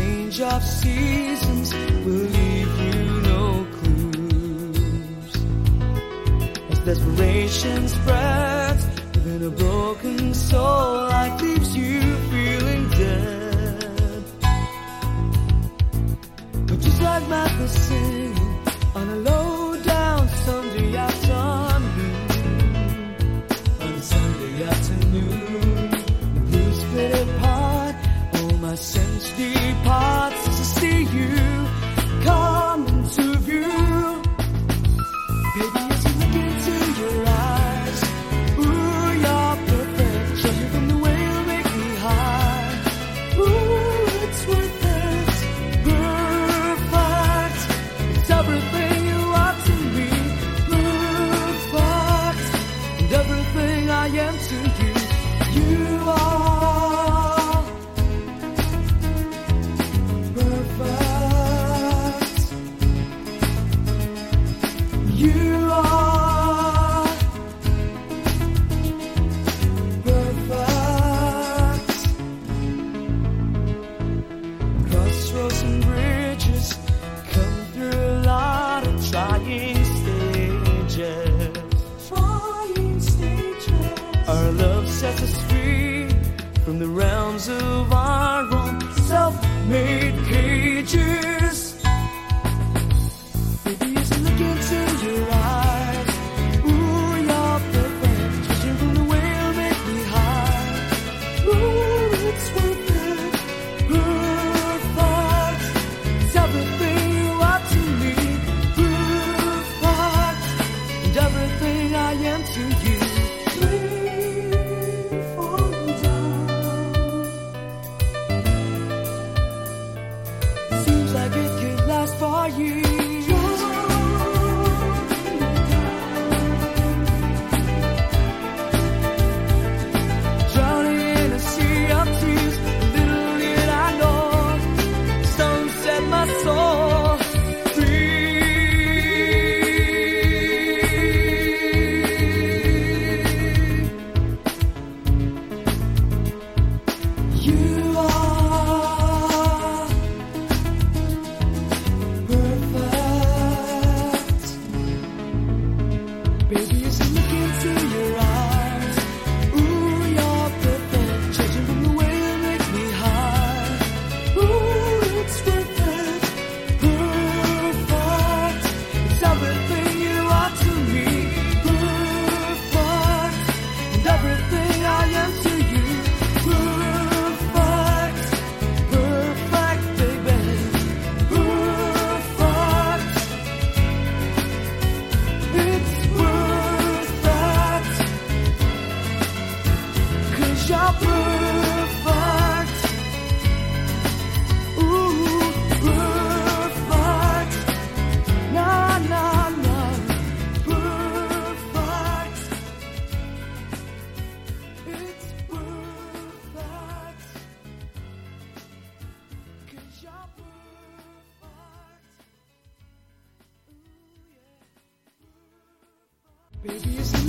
change of seasons will leave you no clues. As desperation spreads within a broken soul, life leaves you feeling dead. But just like Matthew singing on a low Us free from the realms of our own self-made Baby,